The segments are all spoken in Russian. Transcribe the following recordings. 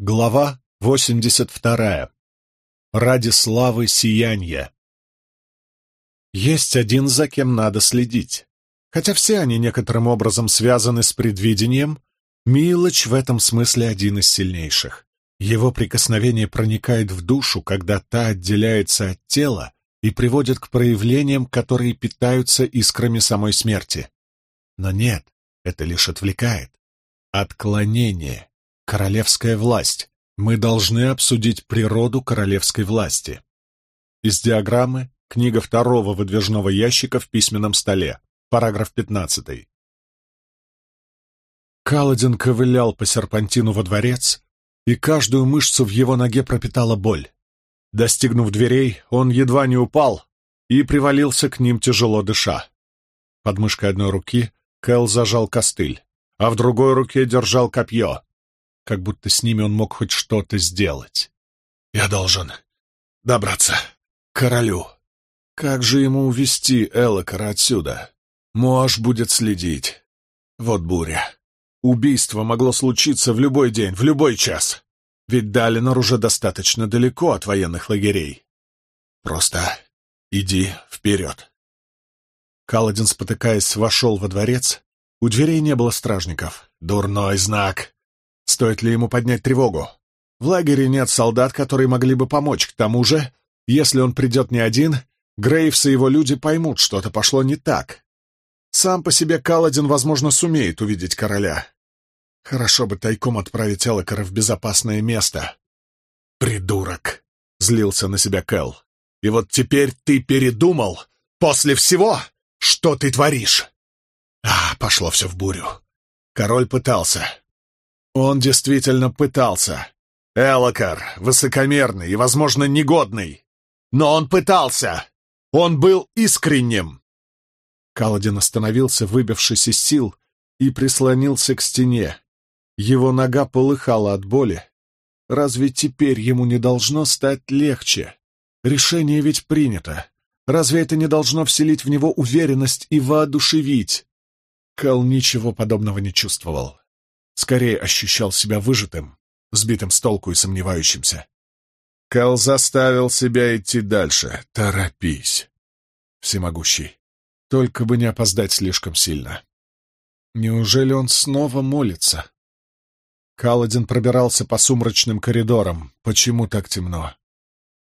Глава 82. Ради славы сияния. Есть один, за кем надо следить. Хотя все они некоторым образом связаны с предвидением, Милоч в этом смысле один из сильнейших. Его прикосновение проникает в душу, когда та отделяется от тела и приводит к проявлениям, которые питаются искрами самой смерти. Но нет, это лишь отвлекает. Отклонение. Королевская власть. Мы должны обсудить природу королевской власти. Из диаграммы книга второго выдвижного ящика в письменном столе, параграф 15. Каладин ковылял по серпантину во дворец, и каждую мышцу в его ноге пропитала боль. Достигнув дверей, он едва не упал и привалился к ним, тяжело дыша. Под мышкой одной руки Кэл зажал костыль, а в другой руке держал копье как будто с ними он мог хоть что-то сделать. «Я должен добраться к королю. Как же ему увести Элокара отсюда? Моаш будет следить. Вот буря. Убийство могло случиться в любой день, в любой час. Ведь Далинор уже достаточно далеко от военных лагерей. Просто иди вперед». Каладин, спотыкаясь, вошел во дворец. У дверей не было стражников. Дурной знак. Стоит ли ему поднять тревогу? В лагере нет солдат, которые могли бы помочь. К тому же, если он придет не один, Грейвс и его люди поймут, что-то пошло не так. Сам по себе Каладин, возможно, сумеет увидеть короля. Хорошо бы тайком отправить Элокара в безопасное место. «Придурок!» — злился на себя Кэл. «И вот теперь ты передумал после всего, что ты творишь!» А, пошло все в бурю. Король пытался, он действительно пытался. Элокар, высокомерный и, возможно, негодный. Но он пытался. Он был искренним. Каладин остановился, выбившись из сил, и прислонился к стене. Его нога полыхала от боли. Разве теперь ему не должно стать легче? Решение ведь принято. Разве это не должно вселить в него уверенность и воодушевить? Кал ничего подобного не чувствовал скорее ощущал себя выжатым, сбитым с толку и сомневающимся. Кэл заставил себя идти дальше. Торопись. Всемогущий. Только бы не опоздать слишком сильно. Неужели он снова молится? Каладин пробирался по сумрачным коридорам. Почему так темно?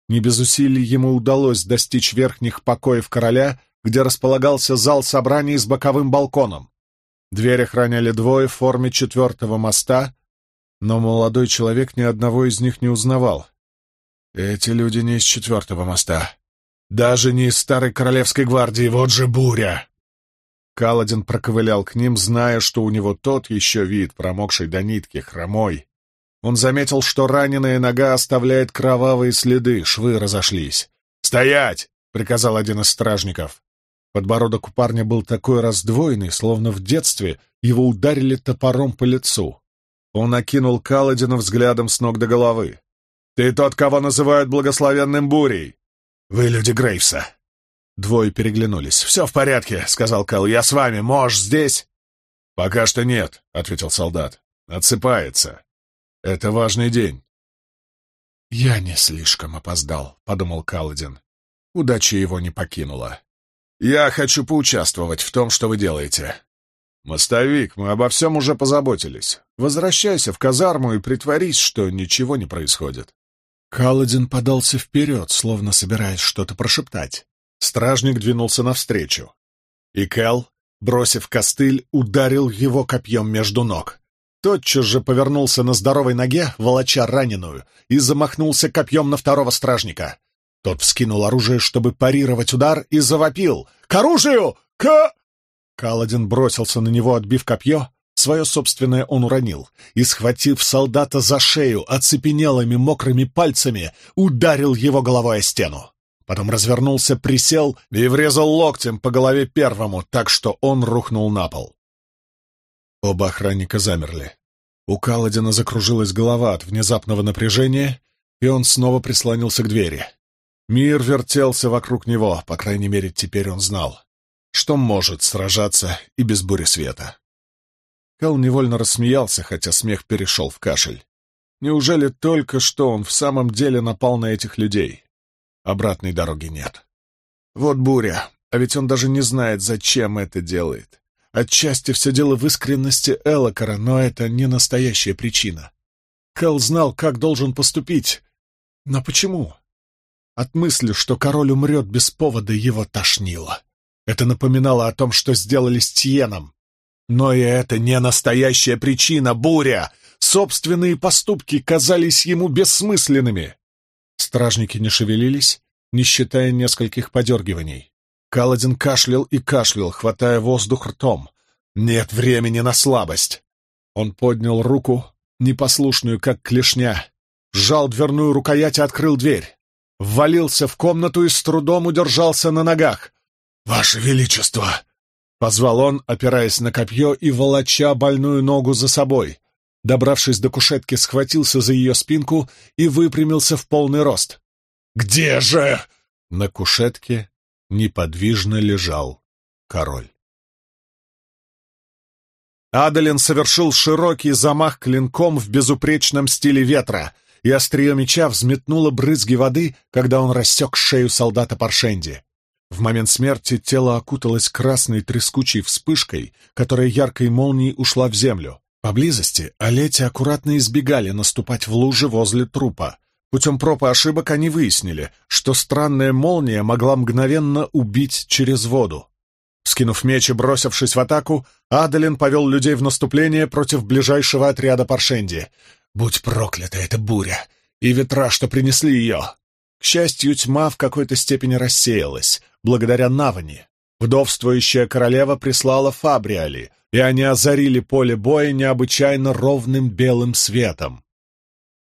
Не без усилий ему удалось достичь верхних покоев короля, где располагался зал собраний с боковым балконом. Дверь охраняли двое в форме четвертого моста, но молодой человек ни одного из них не узнавал. Эти люди не из четвертого моста. Даже не из старой королевской гвардии, вот же буря! Каладин проковылял к ним, зная, что у него тот еще вид, промокший до нитки, хромой. Он заметил, что раненая нога оставляет кровавые следы, швы разошлись. «Стоять!» — приказал один из стражников. Подбородок у парня был такой раздвоенный, словно в детстве его ударили топором по лицу. Он окинул Каладина взглядом с ног до головы. «Ты тот, кого называют благословенным бурей!» «Вы люди Грейвса!» Двое переглянулись. «Все в порядке», — сказал Кал. «Я с вами. Можешь здесь?» «Пока что нет», — ответил солдат. «Отсыпается. Это важный день». «Я не слишком опоздал», — подумал Каладин. Удача его не покинула. Я хочу поучаствовать в том, что вы делаете. Мостовик, мы обо всем уже позаботились. Возвращайся в казарму и притворись, что ничего не происходит. Каладин подался вперед, словно собираясь что-то прошептать. Стражник двинулся навстречу. И Кэл, бросив костыль, ударил его копьем между ног. Тотчас же повернулся на здоровой ноге, волоча раненую, и замахнулся копьем на второго стражника. Тот вскинул оружие, чтобы парировать удар, и завопил. «К оружию! К...» Каладин бросился на него, отбив копье. Свое собственное он уронил и, схватив солдата за шею оцепенелыми мокрыми пальцами, ударил его головой о стену. Потом развернулся, присел и врезал локтем по голове первому, так что он рухнул на пол. Оба охранника замерли. У Каладина закружилась голова от внезапного напряжения, и он снова прислонился к двери. Мир вертелся вокруг него, по крайней мере, теперь он знал, что может сражаться и без бури света. Кэл невольно рассмеялся, хотя смех перешел в кашель. Неужели только что он в самом деле напал на этих людей? Обратной дороги нет. Вот буря, а ведь он даже не знает, зачем это делает. Отчасти все дело в искренности Элокара, но это не настоящая причина. Кэл знал, как должен поступить. Но почему? От мысли, что король умрет без повода, его тошнило. Это напоминало о том, что сделали с Тьеном. Но и это не настоящая причина, буря! Собственные поступки казались ему бессмысленными. Стражники не шевелились, не считая нескольких подергиваний. Каладин кашлял и кашлял, хватая воздух ртом. «Нет времени на слабость!» Он поднял руку, непослушную, как клешня, сжал дверную рукоять и открыл дверь. Ввалился в комнату и с трудом удержался на ногах. «Ваше Величество!» — позвал он, опираясь на копье и волоча больную ногу за собой. Добравшись до кушетки, схватился за ее спинку и выпрямился в полный рост. «Где же?» На кушетке неподвижно лежал король. Адалин совершил широкий замах клинком в безупречном стиле ветра, и острие меча взметнуло брызги воды, когда он рассек шею солдата Паршенди. В момент смерти тело окуталось красной трескучей вспышкой, которая яркой молнией ушла в землю. Поблизости Олети аккуратно избегали наступать в лужи возле трупа. Путем проб и ошибок они выяснили, что странная молния могла мгновенно убить через воду. Скинув меч и бросившись в атаку, Адалин повел людей в наступление против ближайшего отряда Паршенди. Будь проклята эта буря! И ветра, что принесли ее! К счастью, тьма в какой-то степени рассеялась, благодаря Навани. Вдовствующая королева прислала Фабриали, и они озарили поле боя необычайно ровным белым светом.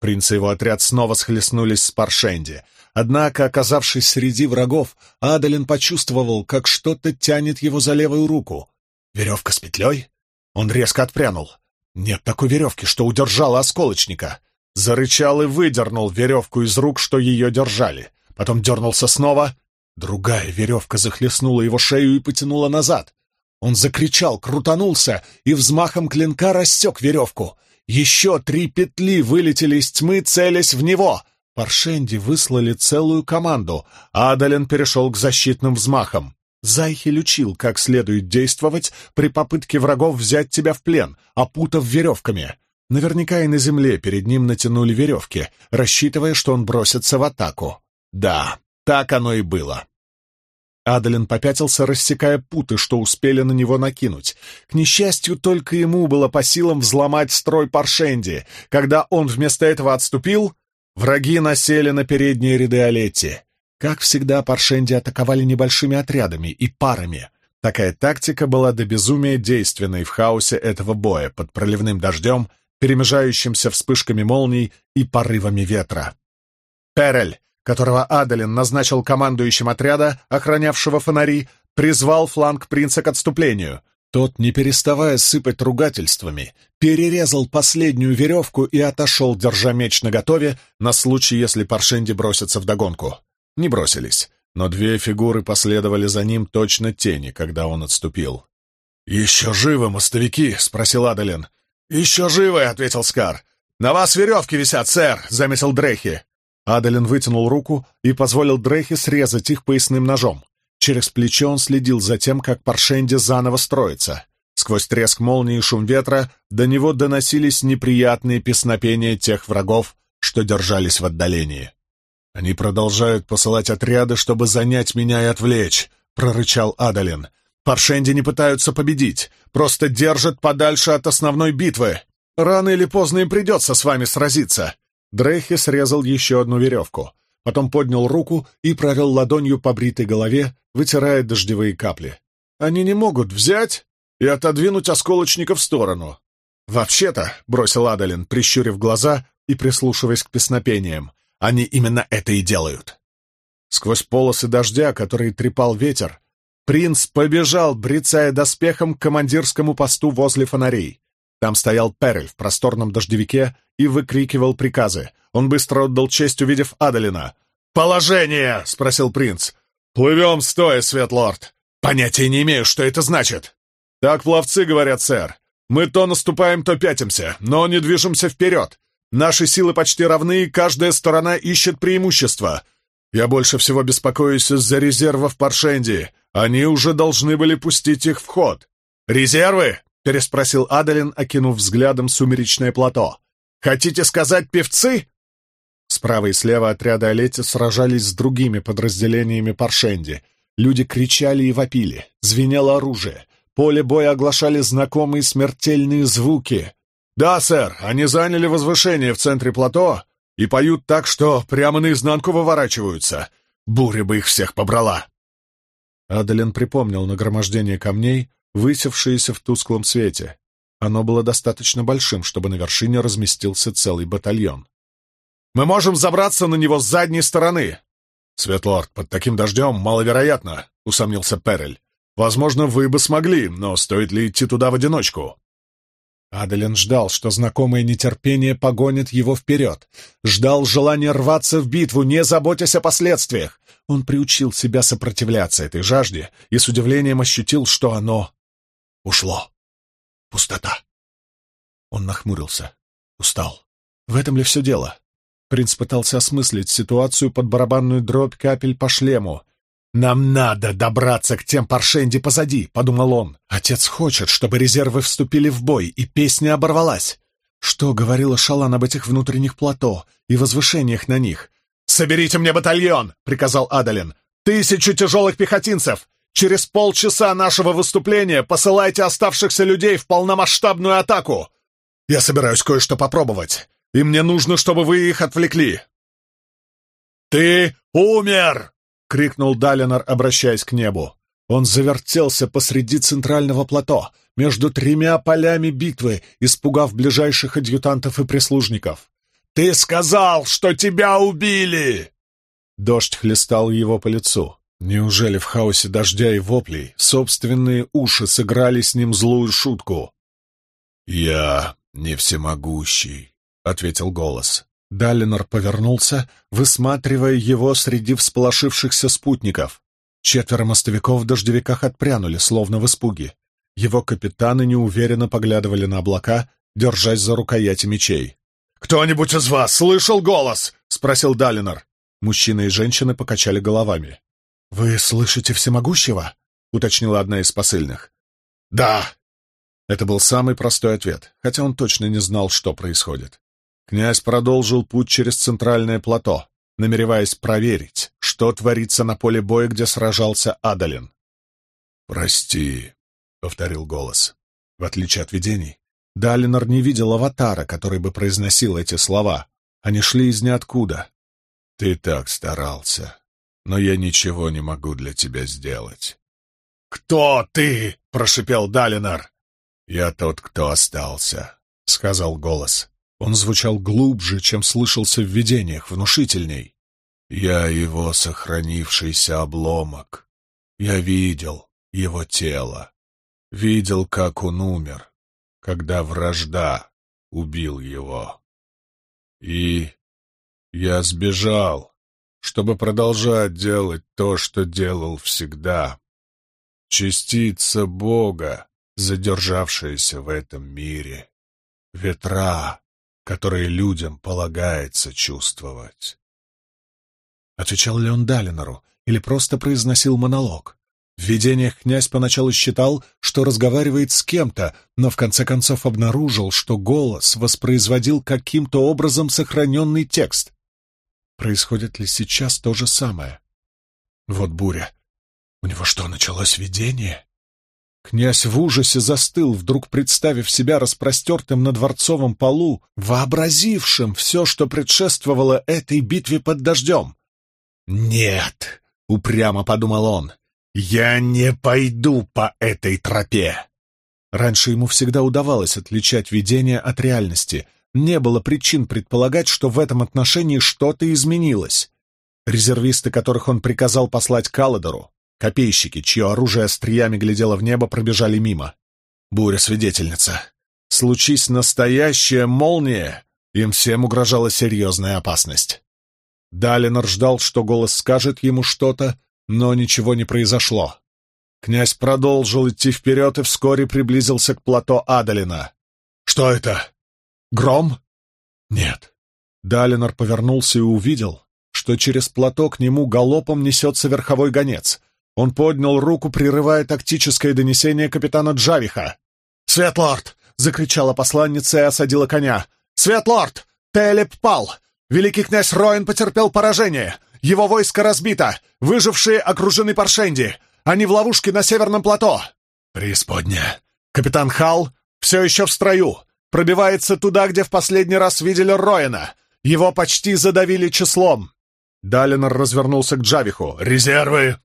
Принц и его отряд снова схлестнулись с Паршенди. Однако, оказавшись среди врагов, Адалин почувствовал, как что-то тянет его за левую руку. Веревка с петлей? Он резко отпрянул. Нет такой веревки, что удержала осколочника. Зарычал и выдернул веревку из рук, что ее держали. Потом дернулся снова. Другая веревка захлестнула его шею и потянула назад. Он закричал, крутанулся и взмахом клинка рассек веревку. Еще три петли вылетели из тьмы, целясь в него. Паршенди выслали целую команду, Адален перешел к защитным взмахам. Зайхель учил, как следует действовать при попытке врагов взять тебя в плен, опутав веревками. Наверняка и на земле перед ним натянули веревки, рассчитывая, что он бросится в атаку. Да, так оно и было. Адалин попятился, рассекая путы, что успели на него накинуть. К несчастью, только ему было по силам взломать строй Паршенди. Когда он вместо этого отступил, враги насели на передние ряды Олетти. Как всегда, Паршенди атаковали небольшими отрядами и парами. Такая тактика была до безумия действенной в хаосе этого боя под проливным дождем, перемежающимся вспышками молний и порывами ветра. Перель, которого Адалин назначил командующим отряда, охранявшего фонари, призвал фланг принца к отступлению. Тот, не переставая сыпать ругательствами, перерезал последнюю веревку и отошел, держа меч наготове, на случай, если Паршенди бросится вдогонку. Не бросились, но две фигуры последовали за ним точно тени, когда он отступил. «Еще живы, мостовики?» — спросил Адалин. «Еще живы!» — ответил Скар. «На вас веревки висят, сэр!» — заметил Дрехи. Адалин вытянул руку и позволил Дрехи срезать их поясным ножом. Через плечо он следил за тем, как Паршенди заново строится. Сквозь треск молнии и шум ветра до него доносились неприятные песнопения тех врагов, что держались в отдалении. «Они продолжают посылать отряды, чтобы занять меня и отвлечь», — прорычал Адалин. «Паршенди не пытаются победить, просто держат подальше от основной битвы. Рано или поздно им придется с вами сразиться». Дрейхи срезал еще одну веревку, потом поднял руку и провел ладонью по бритой голове, вытирая дождевые капли. «Они не могут взять и отодвинуть осколочника в сторону». «Вообще-то», — бросил Адалин, прищурив глаза и прислушиваясь к песнопениям, они именно это и делают. Сквозь полосы дождя, которые трепал ветер, принц побежал, брецая доспехом к командирскому посту возле фонарей. Там стоял Перель в просторном дождевике и выкрикивал приказы. Он быстро отдал честь, увидев Адалина. «Положение!» — спросил принц. «Плывем стоя, Светлорд!» «Понятия не имею, что это значит!» «Так пловцы говорят, сэр. Мы то наступаем, то пятимся, но не движемся вперед. Наши силы почти равны, и каждая сторона ищет преимущество. Я больше всего беспокоюсь из-за резервов Паршенди. Они уже должны были пустить их в ход. «Резервы?» — переспросил Адалин, окинув взглядом сумеречное плато. «Хотите сказать певцы?» Справа и слева отряды Олети сражались с другими подразделениями Паршенди. Люди кричали и вопили, звенело оружие. Поле боя оглашали знакомые смертельные звуки. «Да, сэр, они заняли возвышение в центре плато и поют так, что прямо наизнанку выворачиваются. Буря бы их всех побрала!» Адалин припомнил нагромождение камней, высевшиеся в тусклом свете. Оно было достаточно большим, чтобы на вершине разместился целый батальон. «Мы можем забраться на него с задней стороны!» «Светлорд, под таким дождем маловероятно», — усомнился Перель. «Возможно, вы бы смогли, но стоит ли идти туда в одиночку?» Адалин ждал, что знакомое нетерпение погонит его вперед. Ждал желания рваться в битву, не заботясь о последствиях. Он приучил себя сопротивляться этой жажде и с удивлением ощутил, что оно ушло. Пустота. Он нахмурился. Устал. В этом ли все дело? Принц пытался осмыслить ситуацию под барабанную дробь капель по шлему. «Нам надо добраться к тем паршенди позади», — подумал он. «Отец хочет, чтобы резервы вступили в бой, и песня оборвалась». Что говорила Шалан об этих внутренних плато и возвышениях на них? «Соберите мне батальон!» — приказал Адалин. «Тысячу тяжелых пехотинцев! Через полчаса нашего выступления посылайте оставшихся людей в полномасштабную атаку! Я собираюсь кое-что попробовать, и мне нужно, чтобы вы их отвлекли!» «Ты умер!» — крикнул Далинор, обращаясь к небу. Он завертелся посреди центрального плато, между тремя полями битвы, испугав ближайших адъютантов и прислужников. «Ты сказал, что тебя убили!» Дождь хлестал его по лицу. Неужели в хаосе дождя и воплей собственные уши сыграли с ним злую шутку? «Я не всемогущий», — ответил голос. Далинор повернулся, высматривая его среди всполошившихся спутников. Четверо мостовиков в дождевиках отпрянули, словно в испуге. Его капитаны неуверенно поглядывали на облака, держась за рукояти мечей. «Кто-нибудь из вас слышал голос?» — спросил Далинор. Мужчины и женщины покачали головами. «Вы слышите всемогущего?» — уточнила одна из посыльных. «Да!» Это был самый простой ответ, хотя он точно не знал, что происходит. Князь продолжил путь через центральное плато, намереваясь проверить, что творится на поле боя, где сражался Адалин. «Прости», — повторил голос. В отличие от видений, Далинор не видел аватара, который бы произносил эти слова. Они шли из ниоткуда. «Ты так старался, но я ничего не могу для тебя сделать». «Кто ты?» — прошипел Далинор. «Я тот, кто остался», — сказал голос. Он звучал глубже, чем слышался в видениях, внушительней. «Я его сохранившийся обломок. Я видел его тело. Видел, как он умер, когда вражда убил его. И я сбежал, чтобы продолжать делать то, что делал всегда. Частица Бога, задержавшаяся в этом мире. Ветра, которые людям полагается чувствовать. Отвечал ли он Далинору или просто произносил монолог? В видениях князь поначалу считал, что разговаривает с кем-то, но в конце концов обнаружил, что голос воспроизводил каким-то образом сохраненный текст. Происходит ли сейчас то же самое? Вот буря. У него что, началось видение? Князь в ужасе застыл, вдруг представив себя распростертым на дворцовом полу, вообразившим все, что предшествовало этой битве под дождем. «Нет!» — упрямо подумал он. «Я не пойду по этой тропе!» Раньше ему всегда удавалось отличать видение от реальности. Не было причин предполагать, что в этом отношении что-то изменилось. Резервисты, которых он приказал послать Каладору, Копейщики, чье оружие остриями глядело в небо, пробежали мимо. Буря-свидетельница. Случись настоящая молния, им всем угрожала серьезная опасность. Далинор ждал, что голос скажет ему что-то, но ничего не произошло. Князь продолжил идти вперед и вскоре приблизился к плато Адалина. «Что это? Гром?» Нет. Далинор повернулся и увидел, что через плато к нему галопом несется верховой гонец. Он поднял руку, прерывая тактическое донесение капитана Джавиха. «Светлорд!» — закричала посланница и осадила коня. «Светлорд! Телеп пал! Великий князь Роин потерпел поражение! Его войско разбито! Выжившие окружены Паршенди! Они в ловушке на северном плато!» «Преисподня! Капитан Хал все еще в строю! Пробивается туда, где в последний раз видели Роина! Его почти задавили числом!» Далинор развернулся к Джавиху. «Резервы!»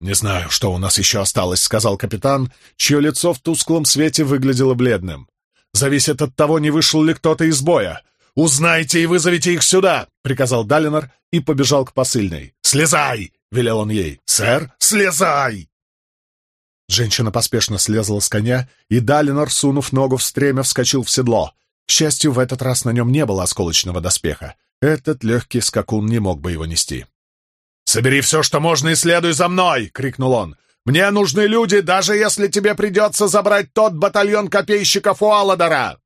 «Не знаю, что у нас еще осталось», — сказал капитан, чье лицо в тусклом свете выглядело бледным. «Зависит от того, не вышел ли кто-то из боя. Узнайте и вызовите их сюда!» — приказал Далинор и побежал к посыльной. «Слезай!» — велел он ей. «Сэр, слезай!» Женщина поспешно слезла с коня, и Далинор, сунув ногу в стремя, вскочил в седло. К счастью, в этот раз на нем не было осколочного доспеха. Этот легкий скакун не мог бы его нести. «Собери все, что можно, и следуй за мной!» — крикнул он. «Мне нужны люди, даже если тебе придется забрать тот батальон копейщиков у Алладора!»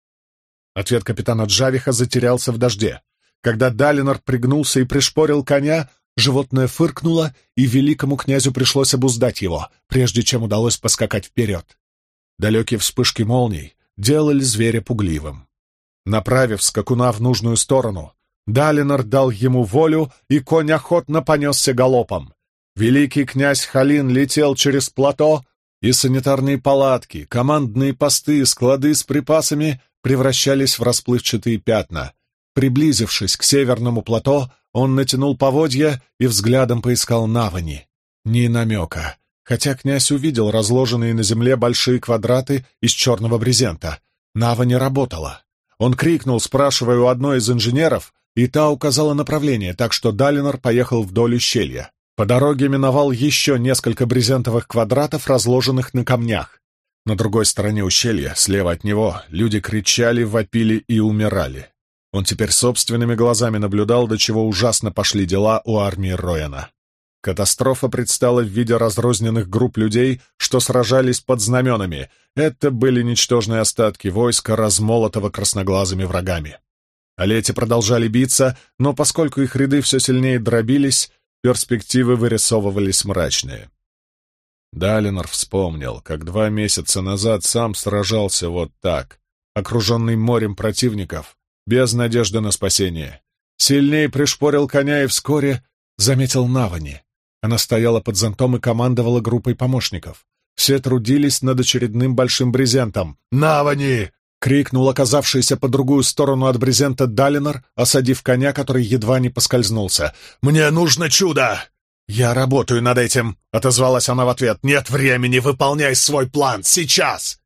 Ответ капитана Джавиха затерялся в дожде. Когда Далинор пригнулся и пришпорил коня, животное фыркнуло, и великому князю пришлось обуздать его, прежде чем удалось поскакать вперед. Далекие вспышки молний делали зверя пугливым. Направив скакуна в нужную сторону, Далинор дал ему волю, и конь охотно понесся галопом. Великий князь Халин летел через плато, и санитарные палатки, командные посты, склады с припасами превращались в расплывчатые пятна. Приблизившись к северному плато, он натянул поводья и взглядом поискал Навани. Ни намека, хотя князь увидел разложенные на земле большие квадраты из черного брезента. Нава не работала. Он крикнул, спрашивая у одной из инженеров, и та указала направление, так что Далинор поехал вдоль ущелья. По дороге миновал еще несколько брезентовых квадратов, разложенных на камнях. На другой стороне ущелья, слева от него, люди кричали, вопили и умирали. Он теперь собственными глазами наблюдал, до чего ужасно пошли дела у армии Рояна. Катастрофа предстала в виде разрозненных групп людей, что сражались под знаменами. Это были ничтожные остатки войска, размолотого красноглазыми врагами. Алети продолжали биться, но поскольку их ряды все сильнее дробились, перспективы вырисовывались мрачные. Далинор вспомнил, как два месяца назад сам сражался вот так, окруженный морем противников, без надежды на спасение. Сильнее пришпорил коня и вскоре заметил Навани. Она стояла под зонтом и командовала группой помощников. Все трудились над очередным большим брезентом. «Навани!» Крикнул оказавшийся по другую сторону от брезента Далинор, осадив коня, который едва не поскользнулся. «Мне нужно чудо!» «Я работаю над этим», — отозвалась она в ответ. «Нет времени, выполняй свой план, сейчас!»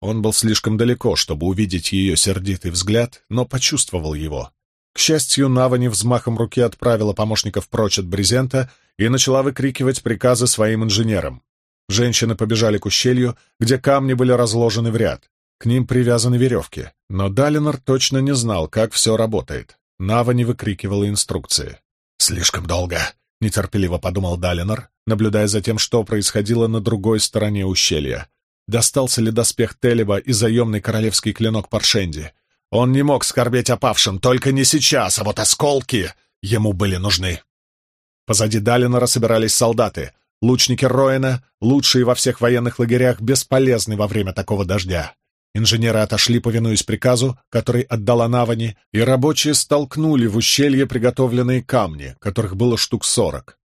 Он был слишком далеко, чтобы увидеть ее сердитый взгляд, но почувствовал его. К счастью, Навани взмахом руки отправила помощников прочь от брезента и начала выкрикивать приказы своим инженерам. Женщины побежали к ущелью, где камни были разложены в ряд. К ним привязаны веревки, но Далинор точно не знал, как все работает. Нава не выкрикивала инструкции. «Слишком долго», — нетерпеливо подумал Далинор, наблюдая за тем, что происходило на другой стороне ущелья. Достался ли доспех Телеба и заемный королевский клинок Паршенди? Он не мог скорбеть о павшем, только не сейчас, а вот осколки ему были нужны. Позади Далинора собирались солдаты. Лучники Роэна, лучшие во всех военных лагерях, бесполезны во время такого дождя. Инженеры отошли, повинуясь приказу, который отдала Навани, и рабочие столкнули в ущелье приготовленные камни, которых было штук сорок.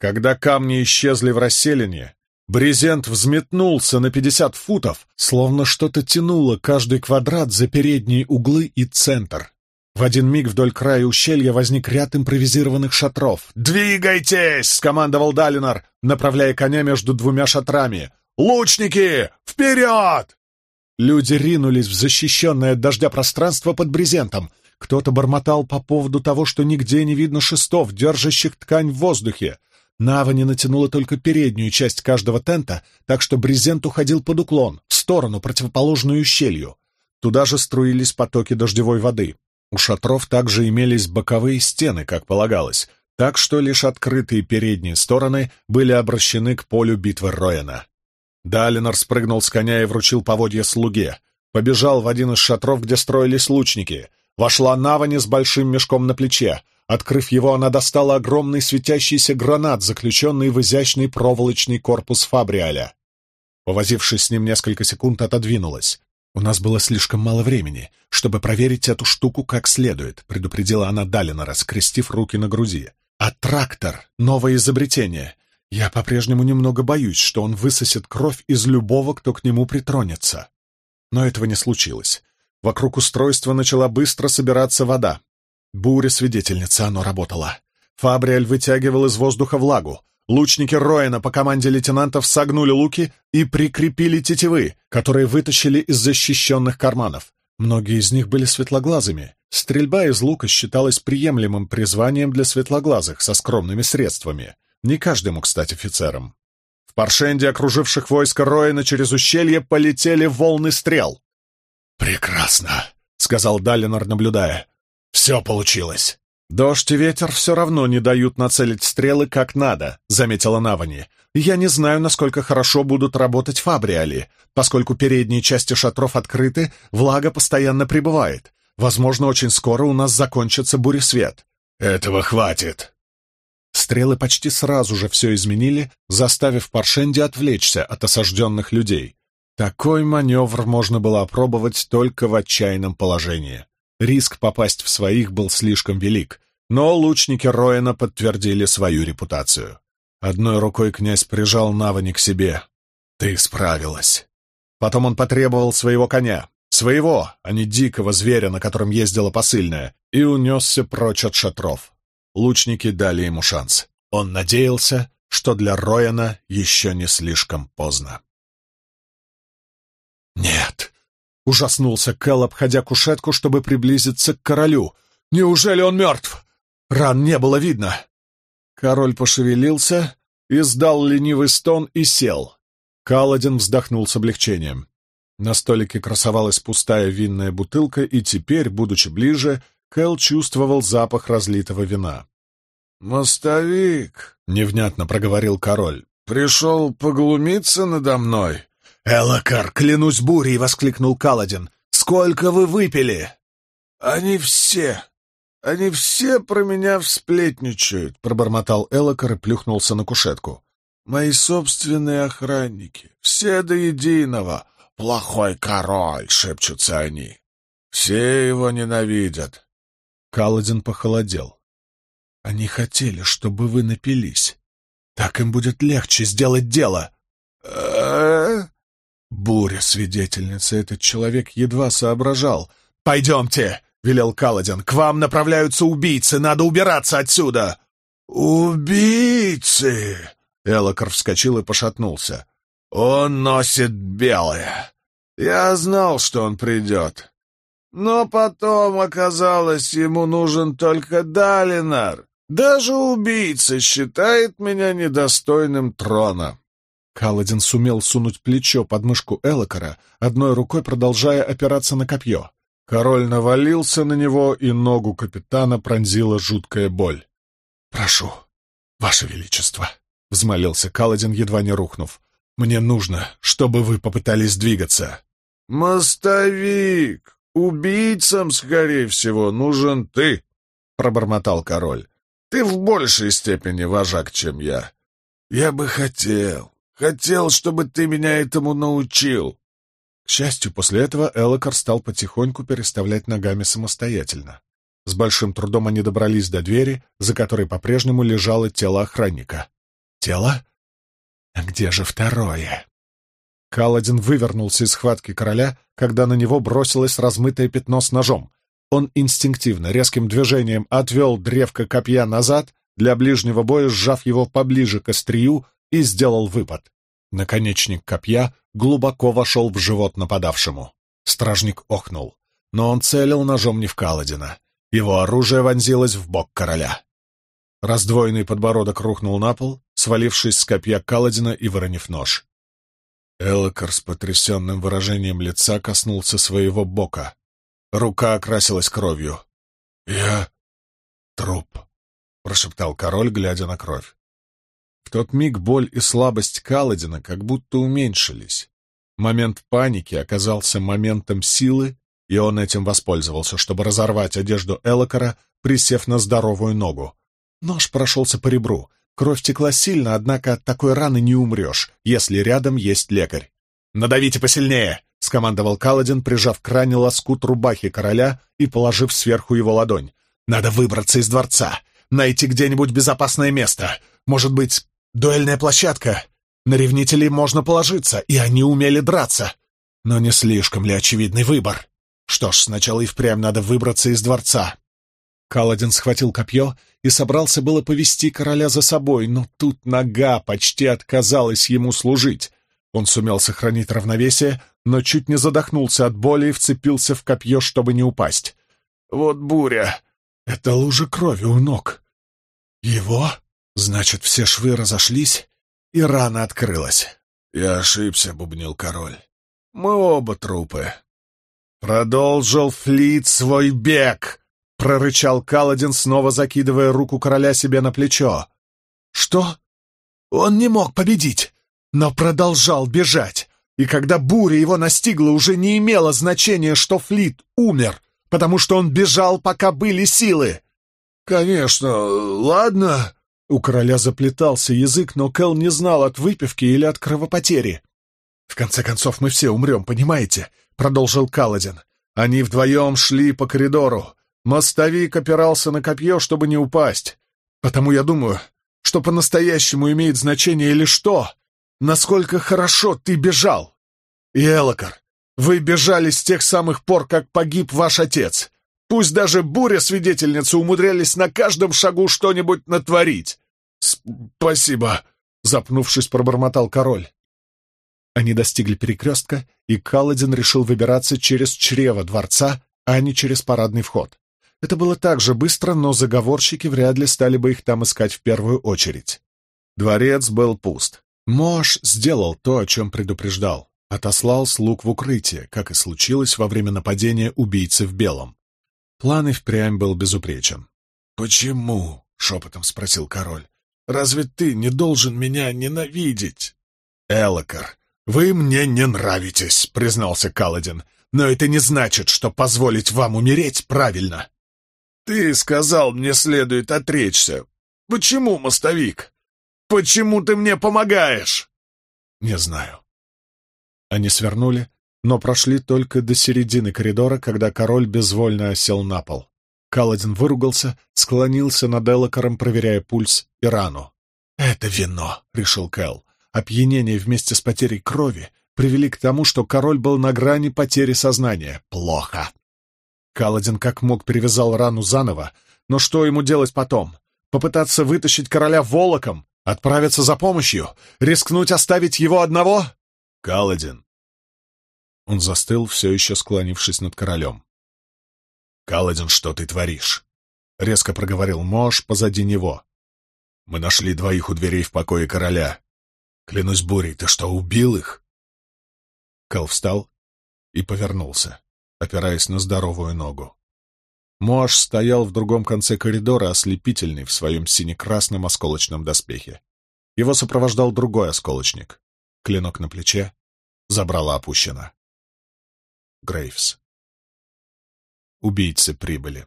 Когда камни исчезли в расселине, брезент взметнулся на пятьдесят футов, словно что-то тянуло каждый квадрат за передние углы и центр. В один миг вдоль края ущелья возник ряд импровизированных шатров. «Двигайтесь!» — скомандовал Далинор, направляя коня между двумя шатрами. «Лучники! Вперед!» Люди ринулись в защищенное от дождя пространство под брезентом. Кто-то бормотал по поводу того, что нигде не видно шестов, держащих ткань в воздухе. Нава не натянула только переднюю часть каждого тента, так что брезент уходил под уклон, в сторону, противоположную ущелью. Туда же струились потоки дождевой воды. У шатров также имелись боковые стены, как полагалось, так что лишь открытые передние стороны были обращены к полю битвы Роэна. Далинор спрыгнул с коня и вручил поводья слуге. Побежал в один из шатров, где строились лучники. Вошла Навани с большим мешком на плече. Открыв его, она достала огромный светящийся гранат, заключенный в изящный проволочный корпус Фабриаля. Повозившись с ним несколько секунд, отодвинулась. «У нас было слишком мало времени, чтобы проверить эту штуку как следует», предупредила она Далина, раскрестив руки на груди. «А трактор — новое изобретение. Я по-прежнему немного боюсь, что он высосет кровь из любого, кто к нему притронется». Но этого не случилось. Вокруг устройства начала быстро собираться вода. Буря-свидетельница, оно работало. Фабриаль вытягивал из воздуха влагу. Лучники Роэна по команде лейтенантов согнули луки и прикрепили тетивы, которые вытащили из защищенных карманов. Многие из них были светлоглазыми. Стрельба из лука считалась приемлемым призванием для светлоглазых со скромными средствами. Не каждый мог стать офицером. В Паршенде, окруживших войско Роэна через ущелье, полетели волны стрел. «Прекрасно», — сказал Далинор, наблюдая. «Все получилось». «Дождь и ветер все равно не дают нацелить стрелы как надо», — заметила Навани. «Я не знаю, насколько хорошо будут работать фабриали. Поскольку передние части шатров открыты, влага постоянно прибывает. Возможно, очень скоро у нас закончится буресвет». «Этого хватит». Стрелы почти сразу же все изменили, заставив Паршенди отвлечься от осажденных людей. Такой маневр можно было опробовать только в отчаянном положении. Риск попасть в своих был слишком велик, но лучники Роэна подтвердили свою репутацию. Одной рукой князь прижал Навани к себе. «Ты справилась». Потом он потребовал своего коня, своего, а не дикого зверя, на котором ездила посыльная, и унесся прочь от шатров. Лучники дали ему шанс. Он надеялся, что для Рояна еще не слишком поздно. «Нет, Ужаснулся Кэл, обходя кушетку, чтобы приблизиться к королю. «Неужели он мертв? Ран не было видно!» Король пошевелился, издал ленивый стон и сел. Каладин вздохнул с облегчением. На столике красовалась пустая винная бутылка, и теперь, будучи ближе, Кэл чувствовал запах разлитого вина. «Мостовик», — невнятно проговорил король, — «пришел поглумиться надо мной?» «Элокар, клянусь бурей!» — воскликнул Каладин. «Сколько вы выпили?» «Они все, они все про меня всплетничают», — пробормотал Элокар и плюхнулся на кушетку. «Мои собственные охранники, все до единого. Плохой король!» — шепчутся они. «Все его ненавидят». Каладин похолодел. «Они хотели, чтобы вы напились. Так им будет легче сделать дело». «Э-э-э?» Буря свидетельница, этот человек едва соображал. «Пойдемте!» — велел Каладин. «К вам направляются убийцы, надо убираться отсюда!» «Убийцы!» — Элокар вскочил и пошатнулся. «Он носит белое. Я знал, что он придет. Но потом оказалось, ему нужен только Далинар. Даже убийца считает меня недостойным трона. Каладин сумел сунуть плечо под мышку Элокара, одной рукой продолжая опираться на копье. Король навалился на него, и ногу капитана пронзила жуткая боль. «Прошу, ваше величество», — взмолился Каладин, едва не рухнув. «Мне нужно, чтобы вы попытались двигаться». «Мостовик! Убийцам, скорее всего, нужен ты!» — пробормотал король. «Ты в большей степени вожак, чем я. Я бы хотел, Хотел, чтобы ты меня этому научил. К счастью, после этого Элокар стал потихоньку переставлять ногами самостоятельно. С большим трудом они добрались до двери, за которой по-прежнему лежало тело охранника. Тело? А где же второе? Каладин вывернулся из схватки короля, когда на него бросилось размытое пятно с ножом. Он инстинктивно, резким движением отвел древко копья назад, для ближнего боя сжав его поближе к острию, и сделал выпад. Наконечник копья глубоко вошел в живот нападавшему. Стражник охнул, но он целил ножом не в Каладина. Его оружие вонзилось в бок короля. Раздвоенный подбородок рухнул на пол, свалившись с копья Каладина и выронив нож. Элокар с потрясенным выражением лица коснулся своего бока. Рука окрасилась кровью. «Я труп», — прошептал король, глядя на кровь. В тот миг боль и слабость Каладина как будто уменьшились. Момент паники оказался моментом силы и он этим воспользовался, чтобы разорвать одежду Элокара, присев на здоровую ногу. Нож прошелся по ребру. Кровь текла сильно, однако от такой раны не умрешь, если рядом есть лекарь. «Надавите посильнее!» — скомандовал Каладин, прижав к ране лоскут рубахи короля и положив сверху его ладонь. «Надо выбраться из дворца, найти где-нибудь безопасное место. Может быть, дуэльная площадка? На ревнителей можно положиться, и они умели драться. Но не слишком ли очевидный выбор? Что ж, сначала и впрямь надо выбраться из дворца». Каладин схватил копье и собрался было повести короля за собой, но тут нога почти отказалась ему служить. Он сумел сохранить равновесие, но чуть не задохнулся от боли и вцепился в копье, чтобы не упасть. «Вот буря! Это лужа крови у ног!» «Его? Значит, все швы разошлись, и рана открылась!» «Я ошибся», — бубнил король. «Мы оба трупы». «Продолжил Флит свой бег!» — прорычал Каладин, снова закидывая руку короля себе на плечо. «Что? Он не мог победить, но продолжал бежать. И когда буря его настигла, уже не имело значения, что Флит умер, потому что он бежал, пока были силы. «Конечно, ладно». У короля заплетался язык, но Кэл не знал от выпивки или от кровопотери. «В конце концов, мы все умрем, понимаете?» — продолжил Каладин. Они вдвоем шли по коридору. Мостовик опирался на копье, чтобы не упасть. Потому я думаю, что по-настоящему имеет значение лишь то, насколько хорошо ты бежал. И, Элокар, вы бежали с тех самых пор, как погиб ваш отец. Пусть даже буря-свидетельницы умудрялись на каждом шагу что-нибудь натворить. «Спасибо», — запнувшись, пробормотал король. Они достигли перекрестка, и Каладин решил выбираться через чрево дворца, а не через парадный вход. Это было так же быстро, но заговорщики вряд ли стали бы их там искать в первую очередь. Дворец был пуст. Мош сделал то, о чем предупреждал. Отослал слуг в укрытие, как и случилось во время нападения убийцы в белом. План и впрямь был безупречен. «Почему?» — шепотом спросил король. «Разве ты не должен меня ненавидеть?» «Элокар, вы мне не нравитесь», — признался Каладин. «Но это не значит, что позволить вам умереть правильно». «Ты сказал, мне следует отречься. Почему, мостовик?» Почему ты мне помогаешь?» «Не знаю». Они свернули, но прошли только до середины коридора, когда король безвольно осел на пол. Каладин выругался, склонился над Элокаром, проверяя пульс и рану. «Это вино», — решил Кэл. Опьянение вместе с потерей крови привели к тому, что король был на грани потери сознания. Плохо. Каладин как мог привязал рану заново, но что ему делать потом? Попытаться вытащить короля волоком? Отправиться за помощью? Рискнуть оставить его одного? Каладин. Он застыл, все еще склонившись над королем. «Каладин, что ты творишь?» — резко проговорил Мош позади него. «Мы нашли двоих у дверей в покое короля. Клянусь бурей, ты что, убил их?» Кал встал и повернулся, опираясь на здоровую ногу. Мош стоял в другом конце коридора, ослепительный в своем сине-красном осколочном доспехе. Его сопровождал другой осколочник. Клинок на плече, забрала опущена. Грейвс. Убийцы прибыли.